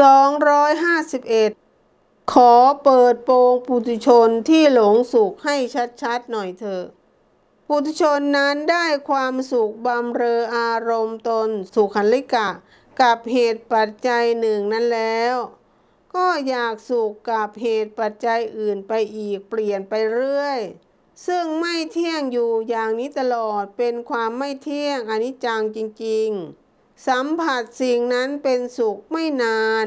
251 ขอเปิดโปงปุถุชนที่หลงสุขให้ชัดๆหน่อยเถอะปุถุชนนั้นได้ความสุขบำเรออารมณ์ตน สุขันลิกะ กับเหตุปัจจัยหนึ่งนั้นแล้ว ก็อยากสุขกับเหตุปัจจัยอื่นไปอีกเปลี่ยนไปเรื่อย ซึ่งไม่เที่ยงอยู่อย่างนี้ตลอดเป็นความไม่เที่ยงอนิจจังจริง ๆ สัมผัสสิ่งนั้นเป็นสุขไม่นาน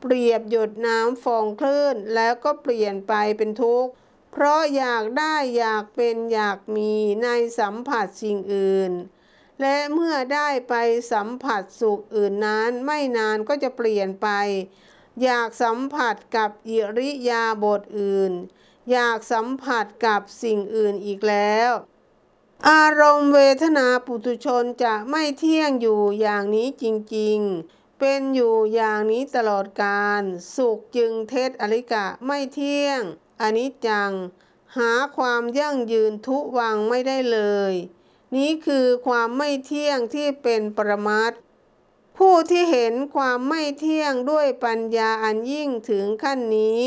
เปรียบหยดน้ำฟองคลื่นแล้วก็เปลี่ยนไปเป็นทุกข์ เพราะอยากได้อยากเป็นอยากมีในสัมผัสสิ่งอื่น และเมื่อได้ไปสัมผัสสุขอื่นนั้นไม่นานก็จะเปลี่ยนไป อยากสัมผัสกับอิริยาบถอื่น อยากสัมผัสกับสิ่งอื่นอีกแล้ว อารมณ์เวทนาปุถุชนจะไม่เที่ยงอยู่อย่างนี้จริงๆ เป็นอยู่อย่างนี้ตลอดกาลสุขจึงเทศอริกะไม่เที่ยงอนิจจัง หาความยั่งยืนทุวังไม่ได้เลย นี้คือความไม่เที่ยงที่เป็นปรมัตผู้ที่เห็นความไม่เที่ยงด้วยปัญญาอันยิ่งถึงขั้นนี้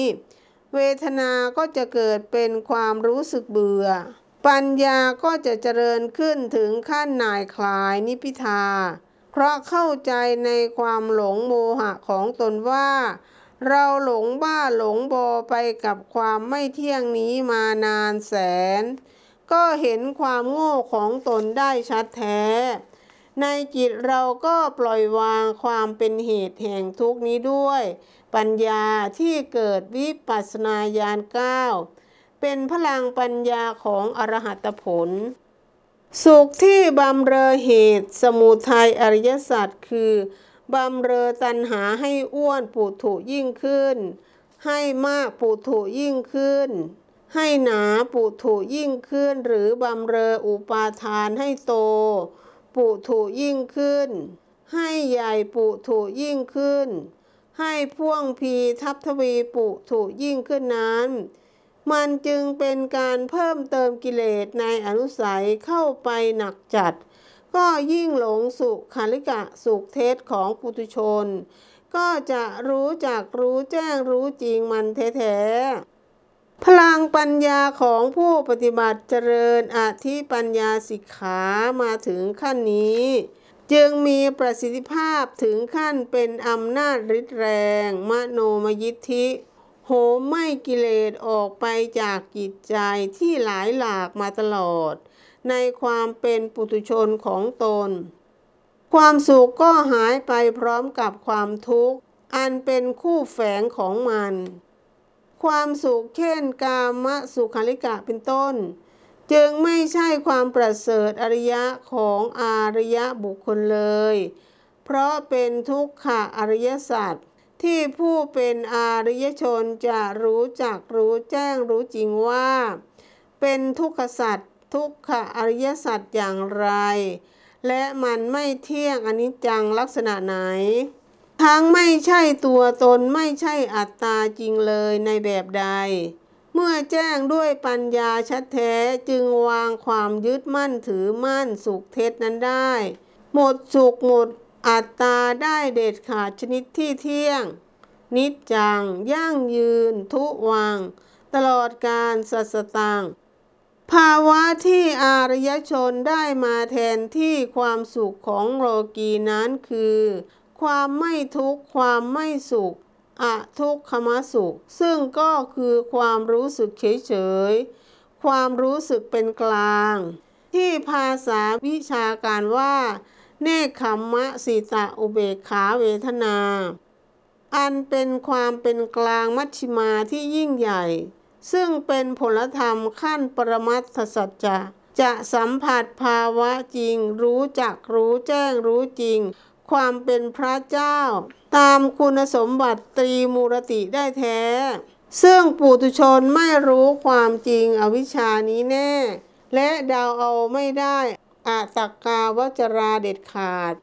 เวทนาก็จะเกิดเป็นความรู้สึกเบื่อ ปัญญาก็จะเจริญขึ้นถึงขั้นนายคลายนิพิทา เพราะเข้าใจในความหลงโมหะของตนว่า เราหลงบ้าหลงบอไปกับความไม่เที่ยงนี้มานานแสน ก็เห็นความโง่ของตนได้ชัดแท้ ในจิตเราก็ปล่อยวางความเป็นเหตุแห่งทุกนี้ด้วย ปัญญาที่เกิดวิปัสสนาญาณเก้า เป็นพลังปัญญาของอรหัตผล สุขที่บำเรอเหตุ สมุทัยอริยสัจคือบำเรอตัณหาให้อ้วนปุถุยิ่งขึ้น ให้มากปุถุยิ่งขึ้น ให้หนาปุถุยิ่งขึ้น หรือบำเรออุปาทานให้โต ปุถุยิ่งขึ้น ให้ใหญ่ปุถุยิ่งขึ้น ให้พ่วงพีทับทวีปุถุยิ่งขึ้นนั้น มันจึงเป็นการเพิ่มเติมกิเลสในอนุสัยเข้าไปหนักจัด ก็ยิ่งหลงสุขขันลิกะสุขเทศของปุถุชน ก็จะรู้จักรู้แจ้งรู้จริงมันแท้ๆพลังปัญญาของผู้ปฏิบัติเจริญอธิปัญญาสิกขามาถึงขั้นนี้ จึงมีประสิทธิภาพถึงขั้นเป็นอำนาจฤทธิ์แรง มโนมยิทธิ โหมไหม้กิเลสออกไปจากจิตใจที่หลายหลากมาตลอด ในความเป็นปุถุชนของตน ความสุขก็หายไปพร้อมกับความทุกข์ อันเป็นคู่แฝงของมัน ความสุขเช่นกามสุขาริกะเป็นต้น จึงไม่ใช่ความประเสริฐอริยะของอริยะบุคคลเลย เพราะเป็นทุกขะอริยสัจ ที่ผู้เป็นอริยชนจะรู้จักรู้แจ้งรู้จริงว่า เป็นทุกขสัจทุกขอริยสัจอย่างไร และมันไม่เที่ยงอนิจจังลักษณะไหน ทั้งไม่ใช่ตัวตนไม่ใช่อัตตาจริงเลยในแบบใด เมื่อแจ้งด้วยปัญญาชัดแท้จึงวางความยึดมั่นถือมั่นสุขเท็จนั้นได้ หมดสุขหมด อัตตาได้เด็ดขาดชนิดที่เที่ยง นิจจัง ยั่งยืน ทุวัง ตลอดการสัสตัง ภาวะที่อารยชนได้มาแทนที่ความสุขของโลกีนั้นคือ ความไม่ทุกข์ความไม่สุขอะทุกขมสุข ซึ่งก็คือความรู้สึกเฉยๆ ความรู้สึกเป็นกลาง ที่ภาษาวิชาการว่า เนคขมมะสิตะอุเบกขาเวทนา อันเป็นความเป็นกลางมัชฌิมาที่ยิ่งใหญ่ ซึ่งเป็นผลธรรมขั้นปรมัตถสัจจะจะสัมผัสภาวะจริง รู้จักรู้แจ้งรู้จริง ความเป็นพระเจ้า ตามคุณสมบัติตรีมูรติได้แท้ ซึ่งปุถุชนไม่รู้ความจริงอวิชชานี้แน่ และเดาเอาไม่ได้ อาตักกาวจราเด็ดขาด